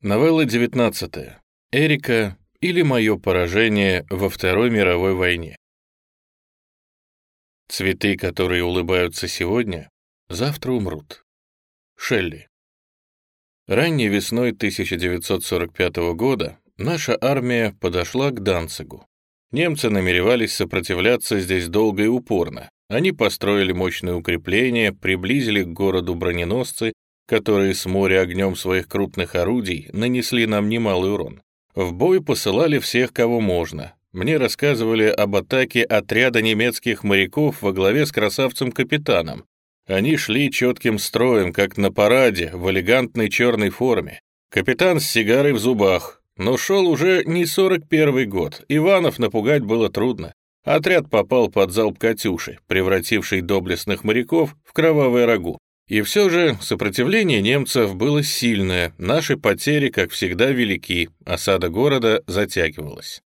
Новелла 19. Эрика или мое поражение во Второй мировой войне. Цветы, которые улыбаются сегодня, завтра умрут. Шелли. Ранней весной 1945 года наша армия подошла к Данцигу. Немцы намеревались сопротивляться здесь долго и упорно. Они построили мощные укрепления, приблизили к городу броненосцы которые с моря огнем своих крупных орудий нанесли нам немалый урон. В бой посылали всех, кого можно. Мне рассказывали об атаке отряда немецких моряков во главе с красавцем-капитаном. Они шли четким строем, как на параде, в элегантной черной форме. Капитан с сигарой в зубах. Но шел уже не 41 год. Иванов напугать было трудно. Отряд попал под залп «Катюши», превративший доблестных моряков в кровавое рагу. И все же сопротивление немцев было сильное, наши потери, как всегда, велики, осада города затягивалась.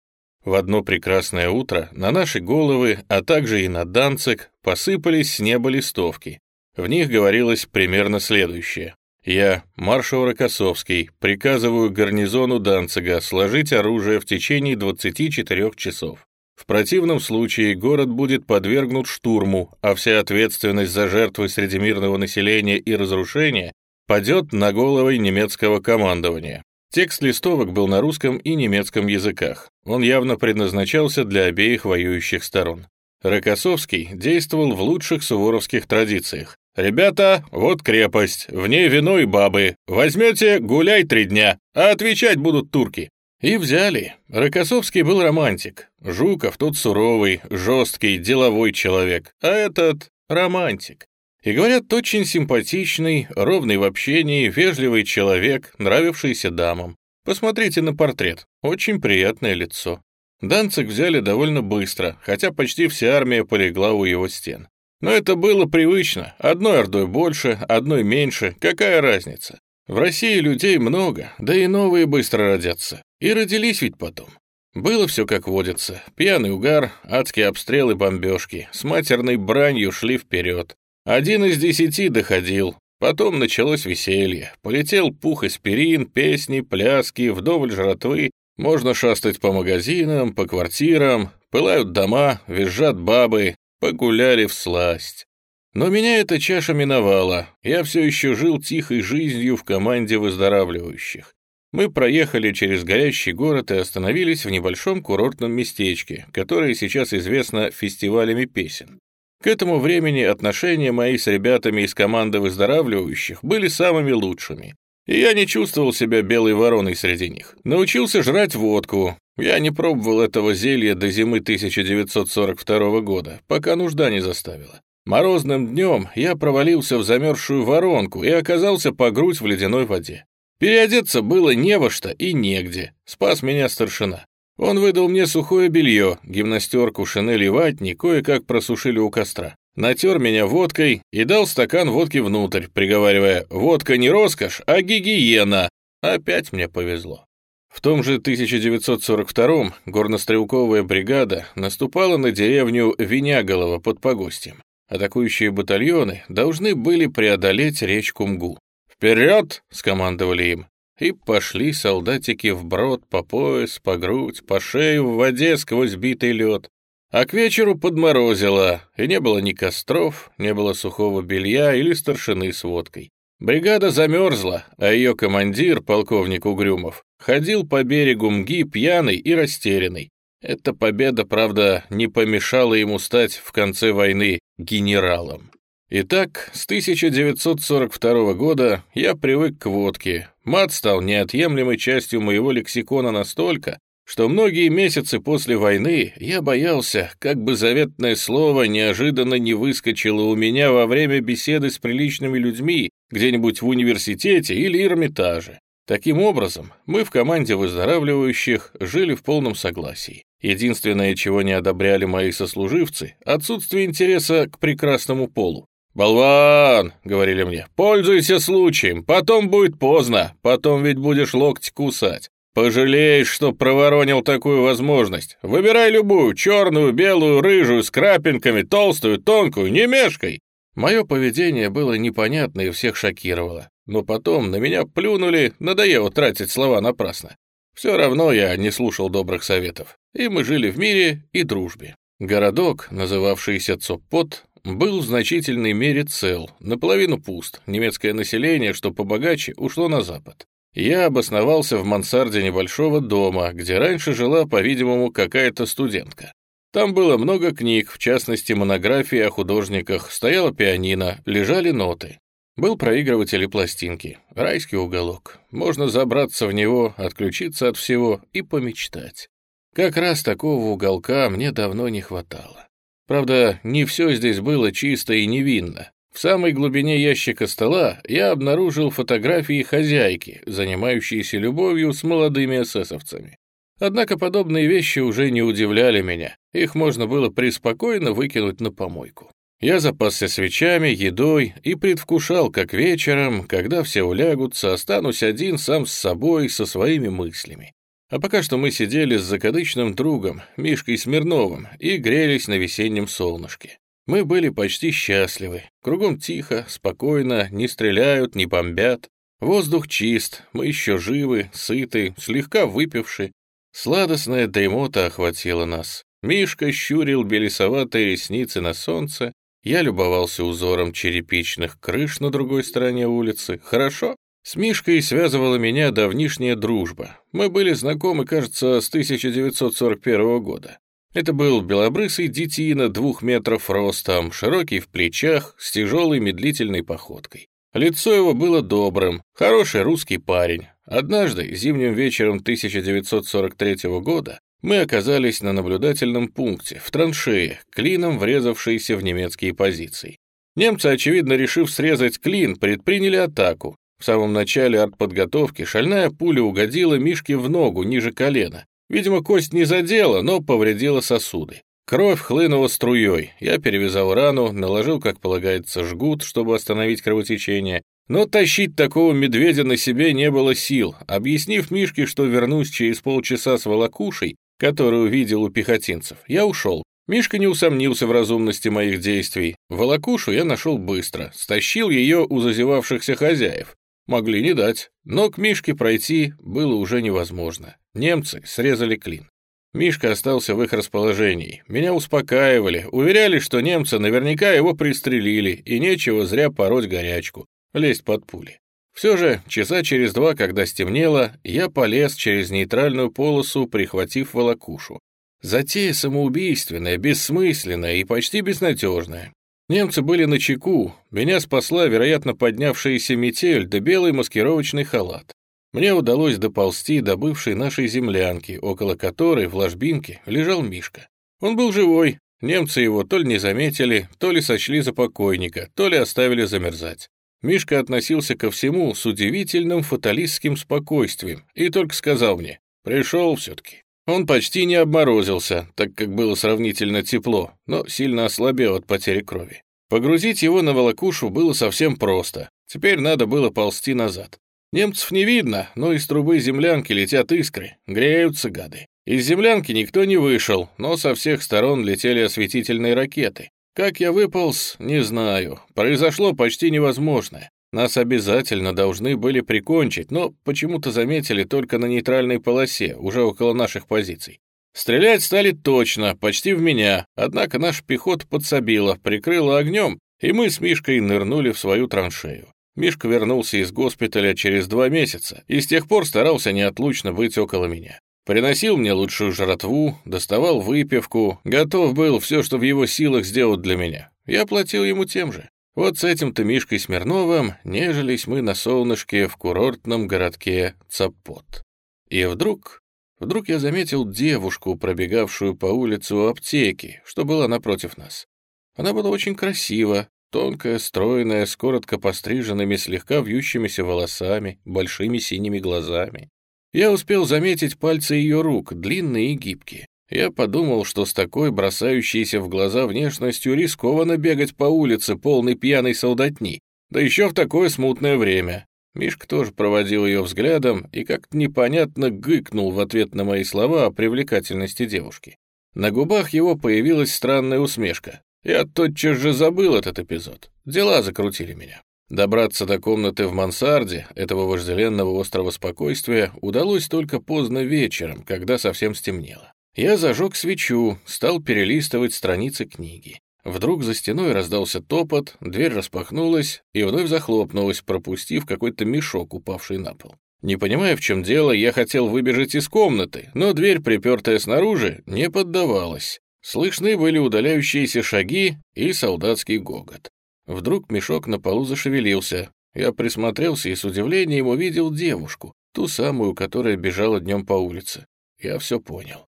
В одно прекрасное утро на наши головы, а также и на Данцик, посыпались с неба листовки. В них говорилось примерно следующее. «Я, маршал Рокоссовский, приказываю гарнизону Данцига сложить оружие в течение 24 часов. В противном случае город будет подвергнут штурму, а вся ответственность за жертвы среди мирного населения и разрушения падет на головы немецкого командования. Текст листовок был на русском и немецком языках. Он явно предназначался для обеих воюющих сторон. Рокоссовский действовал в лучших суворовских традициях. «Ребята, вот крепость, в ней вино и бабы. Возьмете, гуляй три дня, а отвечать будут турки. И взяли. Рокоссовский был романтик. Жуков тот суровый, жесткий, деловой человек. А этот — романтик. И говорят, очень симпатичный, ровный в общении, вежливый человек, нравившийся дамам. Посмотрите на портрет. Очень приятное лицо. Данцик взяли довольно быстро, хотя почти вся армия полегла у его стен. Но это было привычно. Одной ордой больше, одной меньше. Какая разница? В России людей много, да и новые быстро родятся. И родились ведь потом. Было все как водится. Пьяный угар, адские обстрелы, бомбежки. С матерной бранью шли вперед. Один из десяти доходил. Потом началось веселье. Полетел пух аспирин, песни, пляски, вдоволь жратвы. Можно шастать по магазинам, по квартирам. Пылают дома, визжат бабы. Погуляли в сласть. Но меня эта чаша миновала. Я все еще жил тихой жизнью в команде выздоравливающих. Мы проехали через горящий город и остановились в небольшом курортном местечке, которое сейчас известно фестивалями песен. К этому времени отношения мои с ребятами из команды выздоравливающих были самыми лучшими. И я не чувствовал себя белой вороной среди них. Научился жрать водку. Я не пробовал этого зелья до зимы 1942 года, пока нужда не заставила. Морозным днем я провалился в замерзшую воронку и оказался по грудь в ледяной воде. Переодеться было не во что и негде. Спас меня старшина. Он выдал мне сухое белье, гимнастерку, шинель и ватник, кое-как просушили у костра. Натер меня водкой и дал стакан водки внутрь, приговаривая «Водка не роскошь, а гигиена». Опять мне повезло. В том же 1942-м горнострелковая бригада наступала на деревню Виняголово под Погостем. Атакующие батальоны должны были преодолеть речку Мгу. «Вперед!» — скомандовали им. И пошли солдатики вброд по пояс, по грудь, по шею в воде сквозь битый лед. А к вечеру подморозило, и не было ни костров, не было сухого белья или старшины с водкой. Бригада замерзла, а ее командир, полковник Угрюмов, ходил по берегу Мги пьяный и растерянный. Эта победа, правда, не помешала ему стать в конце войны генералом. Итак, с 1942 года я привык к водке. Мат стал неотъемлемой частью моего лексикона настолько, что многие месяцы после войны я боялся, как бы заветное слово неожиданно не выскочило у меня во время беседы с приличными людьми где-нибудь в университете или Эрмитаже. Таким образом, мы в команде выздоравливающих жили в полном согласии. Единственное, чего не одобряли мои сослуживцы — отсутствие интереса к прекрасному полу. «Болван!» — говорили мне. «Пользуйся случаем, потом будет поздно, потом ведь будешь локти кусать. Пожалеешь, что проворонил такую возможность. Выбирай любую, черную, белую, рыжую, с крапинками, толстую, тонкую, не мешкой!» Мое поведение было непонятно и всех шокировало. Но потом на меня плюнули, надоело тратить слова напрасно. Все равно я не слушал добрых советов, и мы жили в мире и дружбе. Городок, называвшийся Цоппот, был в значительной мере цел, наполовину пуст, немецкое население, что побогаче, ушло на запад. Я обосновался в мансарде небольшого дома, где раньше жила, по-видимому, какая-то студентка. Там было много книг, в частности, монографии о художниках, стояла пианино, лежали ноты. Был проигрыватель и пластинки, райский уголок. Можно забраться в него, отключиться от всего и помечтать. Как раз такого уголка мне давно не хватало. Правда, не все здесь было чисто и невинно. В самой глубине ящика стола я обнаружил фотографии хозяйки, занимающейся любовью с молодыми эсэсовцами. Однако подобные вещи уже не удивляли меня, их можно было преспокойно выкинуть на помойку. Я запасся свечами, едой и предвкушал, как вечером, когда все улягутся, останусь один сам с собой, со своими мыслями. А пока что мы сидели с закадычным другом, Мишкой Смирновым, и грелись на весеннем солнышке. Мы были почти счастливы. Кругом тихо, спокойно, не стреляют, не бомбят. Воздух чист, мы еще живы, сыты, слегка выпивши. Сладостная дремота охватила нас. Мишка щурил белесоватые ресницы на солнце. Я любовался узором черепичных крыш на другой стороне улицы. Хорошо? С Мишкой связывала меня давнишняя дружба. Мы были знакомы, кажется, с 1941 года. Это был белобрысый детина двух метров ростом, широкий в плечах, с тяжелой медлительной походкой. Лицо его было добрым, хороший русский парень. Однажды, зимним вечером 1943 года, мы оказались на наблюдательном пункте, в траншее, клином врезавшейся в немецкие позиции. Немцы, очевидно, решив срезать клин, предприняли атаку. В самом начале артподготовки шальная пуля угодила Мишке в ногу ниже колена. Видимо, кость не задела, но повредила сосуды. Кровь хлынула струей. Я перевязал рану, наложил, как полагается, жгут, чтобы остановить кровотечение. Но тащить такого медведя на себе не было сил. Объяснив Мишке, что вернусь через полчаса с волокушей, которую видел у пехотинцев, я ушел. Мишка не усомнился в разумности моих действий. Волокушу я нашел быстро, стащил ее у зазевавшихся хозяев. Могли не дать, но к Мишке пройти было уже невозможно. Немцы срезали клин. Мишка остался в их расположении. Меня успокаивали, уверяли, что немцы наверняка его пристрелили, и нечего зря пороть горячку, лезть под пули. Все же, часа через два, когда стемнело, я полез через нейтральную полосу, прихватив волокушу. Затея самоубийственная, бессмысленная и почти безнадежная. Немцы были на чеку, меня спасла, вероятно, поднявшаяся метель да белый маскировочный халат. Мне удалось доползти до бывшей нашей землянки, около которой в ложбинке лежал Мишка. Он был живой, немцы его то ли не заметили, то ли сочли за покойника, то ли оставили замерзать. Мишка относился ко всему с удивительным фаталистским спокойствием и только сказал мне «пришел все-таки». Он почти не обморозился, так как было сравнительно тепло, но сильно ослабел от потери крови. Погрузить его на волокушу было совсем просто. Теперь надо было ползти назад. Немцев не видно, но из трубы землянки летят искры, греются гады. Из землянки никто не вышел, но со всех сторон летели осветительные ракеты. Как я выполз, не знаю. Произошло почти невозможное. Нас обязательно должны были прикончить, но почему-то заметили только на нейтральной полосе, уже около наших позиций. Стрелять стали точно, почти в меня, однако наш пехот подсобила, прикрыла огнем, и мы с Мишкой нырнули в свою траншею. Мишка вернулся из госпиталя через два месяца и с тех пор старался неотлучно быть около меня. Приносил мне лучшую жратву, доставал выпивку, готов был все, что в его силах сделать для меня. Я платил ему тем же. Вот с этим-то Мишкой Смирновым нежились мы на солнышке в курортном городке Цапот. И вдруг, вдруг я заметил девушку, пробегавшую по улице у аптеки, что была напротив нас. Она была очень красива, тонкая, стройная, с коротко постриженными, слегка вьющимися волосами, большими синими глазами. Я успел заметить пальцы ее рук, длинные и гибкие. Я подумал, что с такой бросающейся в глаза внешностью рискованно бегать по улице полной пьяной солдатни, да еще в такое смутное время. Мишка тоже проводил ее взглядом и как-то непонятно гыкнул в ответ на мои слова о привлекательности девушки. На губах его появилась странная усмешка. Я тотчас же забыл этот эпизод. Дела закрутили меня. Добраться до комнаты в мансарде, этого вожделенного острова спокойствия, удалось только поздно вечером, когда совсем стемнело. Я зажег свечу, стал перелистывать страницы книги. Вдруг за стеной раздался топот, дверь распахнулась и вновь захлопнулась, пропустив какой-то мешок, упавший на пол. Не понимая, в чем дело, я хотел выбежать из комнаты, но дверь, припертая снаружи, не поддавалась. Слышны были удаляющиеся шаги и солдатский гогот. Вдруг мешок на полу зашевелился. Я присмотрелся и с удивлением увидел девушку, ту самую, которая бежала днем по улице. Я все понял.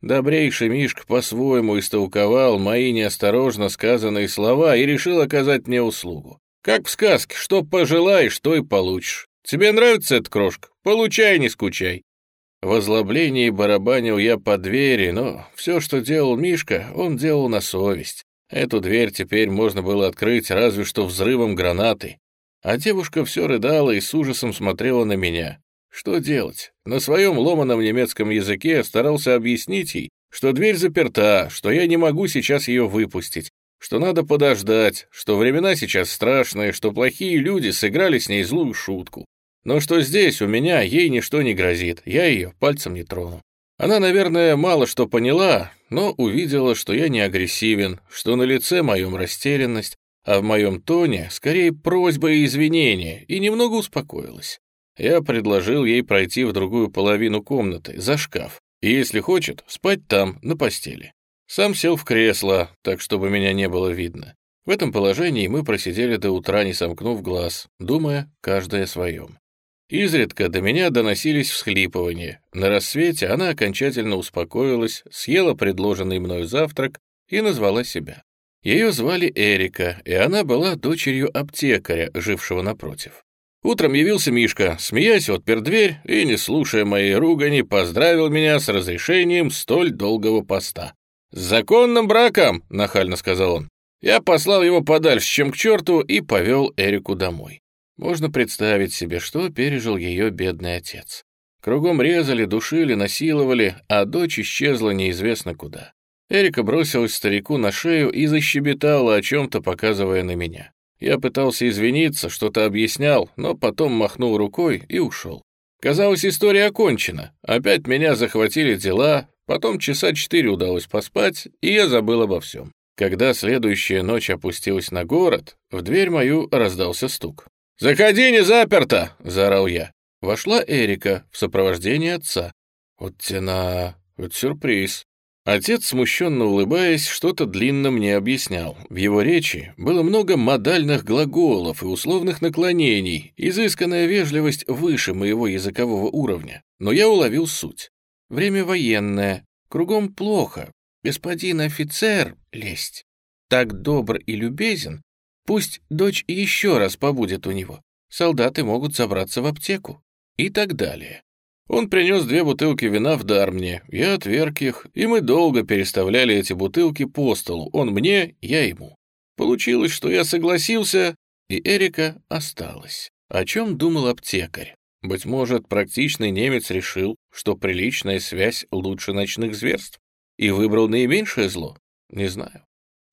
Добрейший Мишка по-своему истолковал мои неосторожно сказанные слова и решил оказать мне услугу. Как в сказке, что пожелаешь, то и получишь. Тебе нравится эта крошка? Получай, не скучай. В озлоблении барабанил я по двери, но все, что делал Мишка, он делал на совесть. Эту дверь теперь можно было открыть разве что взрывом гранаты. А девушка все рыдала и с ужасом смотрела на меня. Что делать? На своем ломаном немецком языке старался объяснить ей, что дверь заперта, что я не могу сейчас ее выпустить, что надо подождать, что времена сейчас страшные, что плохие люди сыграли с ней злую шутку. Но что здесь у меня ей ничто не грозит, я ее пальцем не трону. Она, наверное, мало что поняла, но увидела, что я не агрессивен, что на лице моем растерянность, а в моем тоне скорее просьба и извинения, и немного успокоилась. Я предложил ей пройти в другую половину комнаты, за шкаф, и, если хочет, спать там, на постели. Сам сел в кресло, так чтобы меня не было видно. В этом положении мы просидели до утра, не сомкнув глаз, думая каждое о своем. Изредка до меня доносились всхлипывания. На рассвете она окончательно успокоилась, съела предложенный мною завтрак и назвала себя. Ее звали Эрика, и она была дочерью аптекаря, жившего напротив. Утром явился Мишка, смеясь, отпер дверь и, не слушая моей ругани, поздравил меня с разрешением столь долгого поста. «С законным браком!» — нахально сказал он. Я послал его подальше, чем к черту, и повел Эрику домой. Можно представить себе, что пережил ее бедный отец. Кругом резали, душили, насиловали, а дочь исчезла неизвестно куда. Эрика бросилась старику на шею и защебетала о чем-то, показывая на меня. Я пытался извиниться, что-то объяснял, но потом махнул рукой и ушел. Казалось, история окончена. Опять меня захватили дела, потом часа четыре удалось поспать, и я забыл обо всем. Когда следующая ночь опустилась на город, в дверь мою раздался стук. «Заходи, не заперто!» — заорал я. Вошла Эрика в сопровождении отца. Вот тена... вот сюрприз. Отец, смущенно улыбаясь, что-то длинно мне объяснял. В его речи было много модальных глаголов и условных наклонений, изысканная вежливость выше моего языкового уровня. Но я уловил суть. Время военное, кругом плохо. Господин офицер, лесть, так добр и любезен, Пусть дочь еще раз побудет у него. Солдаты могут собраться в аптеку. И так далее. Он принес две бутылки вина в дар мне, я отверг их, и мы долго переставляли эти бутылки по столу, он мне, я ему. Получилось, что я согласился, и Эрика осталась. О чем думал аптекарь? Быть может, практичный немец решил, что приличная связь лучше ночных зверств, и выбрал наименьшее зло? Не знаю.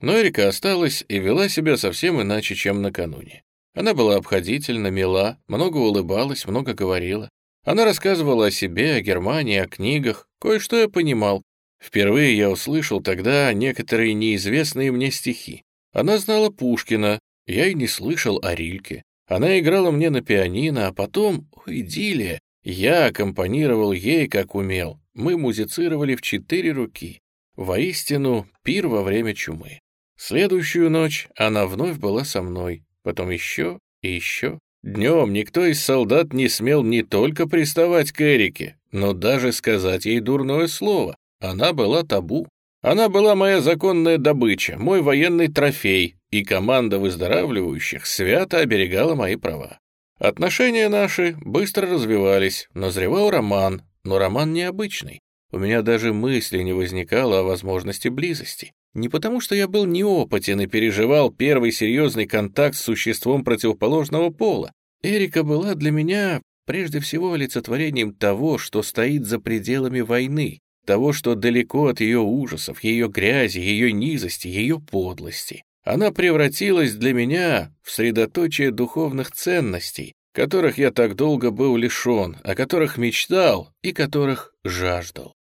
Но Эрика осталась и вела себя совсем иначе, чем накануне. Она была обходительна, мила, много улыбалась, много говорила. Она рассказывала о себе, о Германии, о книгах. Кое-что я понимал. Впервые я услышал тогда некоторые неизвестные мне стихи. Она знала Пушкина, я и не слышал о Рильке. Она играла мне на пианино, а потом, о, идиллия, я аккомпанировал ей, как умел. Мы музицировали в четыре руки. Воистину, пир во время чумы. Следующую ночь она вновь была со мной, потом еще и еще. Днем никто из солдат не смел не только приставать к Эрике, но даже сказать ей дурное слово. Она была табу. Она была моя законная добыча, мой военный трофей, и команда выздоравливающих свято оберегала мои права. Отношения наши быстро развивались, назревал роман, но роман необычный. У меня даже мысли не возникало о возможности близости. Не потому, что я был неопытен и переживал первый серьезный контакт с существом противоположного пола. Эрика была для меня прежде всего олицетворением того, что стоит за пределами войны, того, что далеко от ее ужасов, ее грязи, ее низости, ее подлости. Она превратилась для меня в средоточие духовных ценностей, которых я так долго был лишен, о которых мечтал и которых жаждал.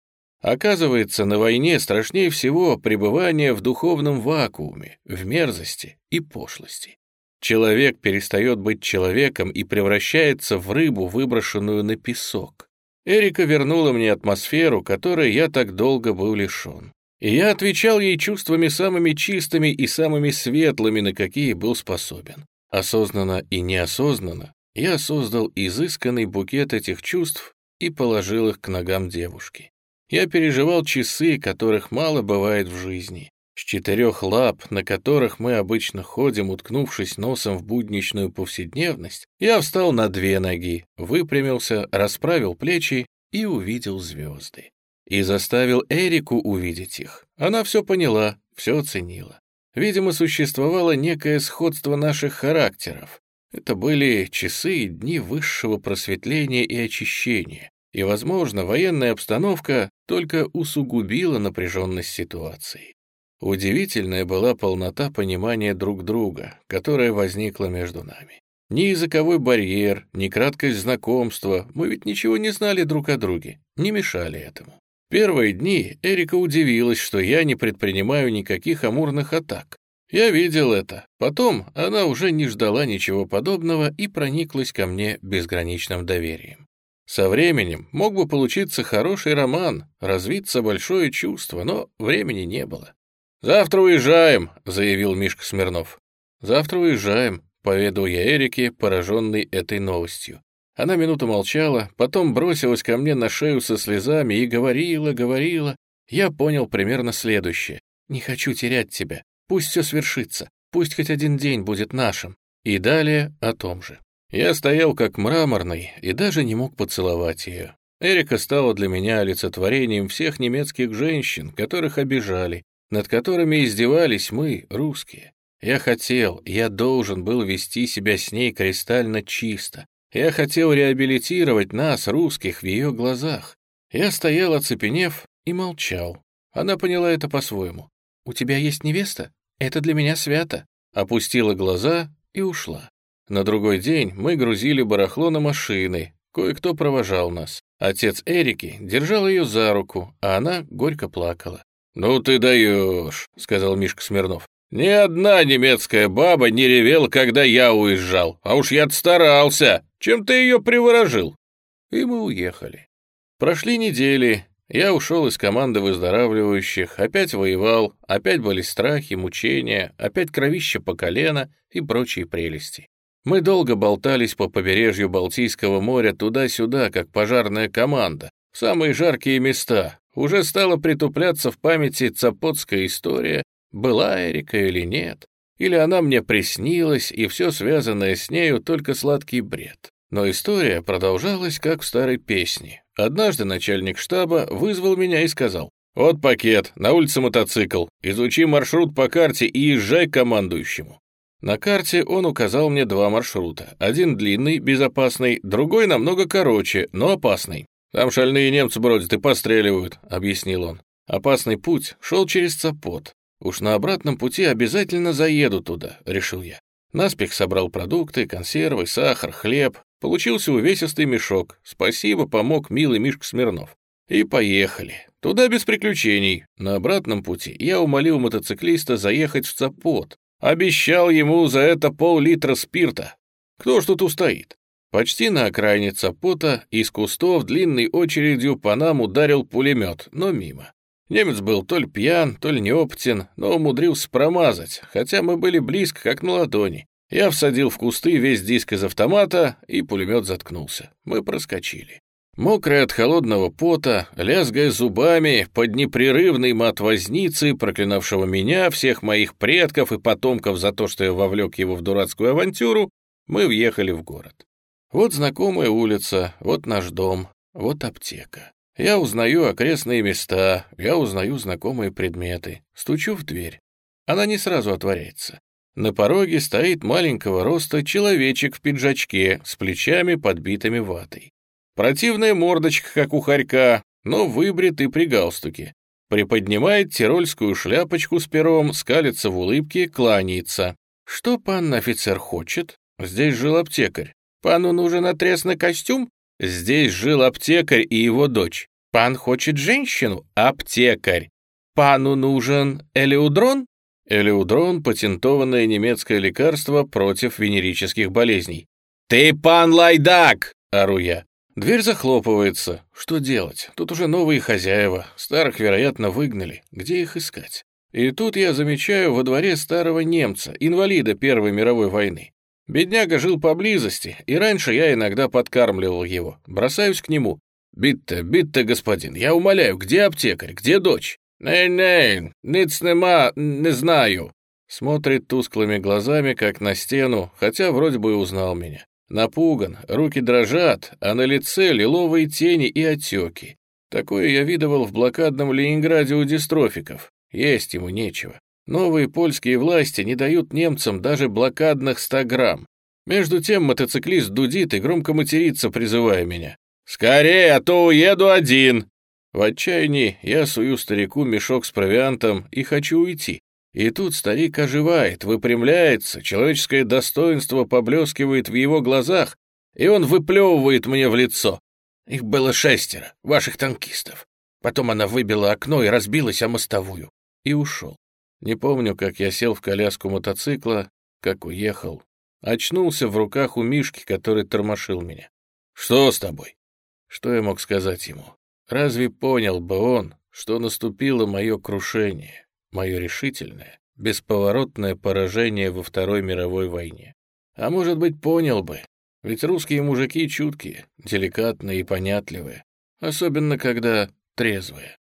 Оказывается, на войне страшнее всего пребывание в духовном вакууме, в мерзости и пошлости. Человек перестает быть человеком и превращается в рыбу, выброшенную на песок. Эрика вернула мне атмосферу, которой я так долго был лишен. И я отвечал ей чувствами самыми чистыми и самыми светлыми, на какие был способен. Осознанно и неосознанно я создал изысканный букет этих чувств и положил их к ногам девушки. Я переживал часы, которых мало бывает в жизни. С четырех лап, на которых мы обычно ходим, уткнувшись носом в будничную повседневность, я встал на две ноги, выпрямился, расправил плечи и увидел звезды. И заставил Эрику увидеть их. Она все поняла, все оценила. Видимо, существовало некое сходство наших характеров. Это были часы и дни высшего просветления и очищения, и, возможно, военная обстановка только усугубила напряженность ситуации. Удивительная была полнота понимания друг друга, которая возникла между нами. Ни языковой барьер, ни краткость знакомства, мы ведь ничего не знали друг о друге, не мешали этому. Первые дни Эрика удивилась, что я не предпринимаю никаких амурных атак. Я видел это. Потом она уже не ждала ничего подобного и прониклась ко мне безграничным доверием. Со временем мог бы получиться хороший роман, развиться большое чувство, но времени не было. «Завтра уезжаем», — заявил Мишка Смирнов. «Завтра уезжаем», — поведал я Эрике, пораженный этой новостью. Она минуту молчала, потом бросилась ко мне на шею со слезами и говорила, говорила. Я понял примерно следующее. «Не хочу терять тебя. Пусть все свершится. Пусть хоть один день будет нашим». И далее о том же. Я стоял как мраморный и даже не мог поцеловать ее. Эрика стала для меня олицетворением всех немецких женщин, которых обижали, над которыми издевались мы, русские. Я хотел, я должен был вести себя с ней кристально чисто. Я хотел реабилитировать нас, русских, в ее глазах. Я стоял, оцепенев, и молчал. Она поняла это по-своему. «У тебя есть невеста? Это для меня свято». Опустила глаза и ушла. На другой день мы грузили барахло на машины. Кое-кто провожал нас. Отец Эрики держал ее за руку, а она горько плакала. «Ну ты даешь», — сказал Мишка Смирнов. «Ни одна немецкая баба не ревела, когда я уезжал, а уж я старался. Чем ты ее приворожил?» И мы уехали. Прошли недели, я ушел из команды выздоравливающих, опять воевал, опять были страхи, мучения, опять кровища по колено и прочие прелести. Мы долго болтались по побережью Балтийского моря туда-сюда, как пожарная команда, в самые жаркие места, уже стала притупляться в памяти цапотская история, была Эрика или нет, или она мне приснилась, и все связанное с нею только сладкий бред. Но история продолжалась, как в старой песне. Однажды начальник штаба вызвал меня и сказал, «Вот пакет, на улице мотоцикл, изучи маршрут по карте и езжай к командующему». На карте он указал мне два маршрута. Один длинный, безопасный, другой намного короче, но опасный. «Там шальные немцы бродят и постреливают», — объяснил он. «Опасный путь шел через Цапот. Уж на обратном пути обязательно заеду туда», — решил я. Наспех собрал продукты, консервы, сахар, хлеб. Получился увесистый мешок. Спасибо, помог милый Мишка Смирнов. И поехали. Туда без приключений. На обратном пути я умолил мотоциклиста заехать в Цапот. Обещал ему за это пол-литра спирта. Кто ж тут устоит? Почти на окраине Цапота из кустов длинной очередью по нам ударил пулемет, но мимо. Немец был то ли пьян, то ли неопытен, но умудрился промазать, хотя мы были близко, как на ладони. Я всадил в кусты весь диск из автомата, и пулемет заткнулся. Мы проскочили. Мокрый от холодного пота, лязгая зубами, под непрерывный мат возницы, проклинавшего меня, всех моих предков и потомков за то, что я вовлек его в дурацкую авантюру, мы въехали в город. Вот знакомая улица, вот наш дом, вот аптека. Я узнаю окрестные места, я узнаю знакомые предметы. Стучу в дверь. Она не сразу отворяется. На пороге стоит маленького роста человечек в пиджачке с плечами, подбитыми ватой. Противная мордочка, как у хорька, но выбрит и при галстуке. приподнимает тирольскую шляпочку с пером, скалится в улыбке, кланяется. «Что пан офицер хочет? Здесь жил аптекарь. Пану нужен отрезный костюм? Здесь жил аптекарь и его дочь. Пан хочет женщину? Аптекарь. Пану нужен элеудрон? Элеудрон — патентованное немецкое лекарство против венерических болезней. «Ты пан Лайдак!» — ору я. Дверь захлопывается. Что делать? Тут уже новые хозяева. Старых, вероятно, выгнали. Где их искать? И тут я замечаю во дворе старого немца, инвалида Первой мировой войны. Бедняга жил поблизости, и раньше я иногда подкармливал его. Бросаюсь к нему. «Битте, битте, господин, я умоляю, где аптекарь, где дочь?» «Ней-ней, ниц нема, не знаю». Смотрит тусклыми глазами, как на стену, хотя вроде бы и узнал меня. Напуган, руки дрожат, а на лице лиловые тени и отеки. Такое я видывал в блокадном Ленинграде у дистрофиков. Есть ему нечего. Новые польские власти не дают немцам даже блокадных 100 грамм. Между тем мотоциклист дудит и громко матерится, призывая меня. «Скорее, а то уеду один!» В отчаянии я сую старику мешок с провиантом и хочу уйти. И тут старик оживает, выпрямляется, человеческое достоинство поблескивает в его глазах, и он выплевывает мне в лицо. Их было шестеро, ваших танкистов. Потом она выбила окно и разбилась о мостовую. И ушел. Не помню, как я сел в коляску мотоцикла, как уехал. Очнулся в руках у Мишки, который тормошил меня. «Что с тобой?» Что я мог сказать ему? Разве понял бы он, что наступило мое крушение, мое решительное, бесповоротное поражение во Второй мировой войне? А может быть, понял бы, ведь русские мужики чуткие, деликатные и понятливые, особенно когда трезвые.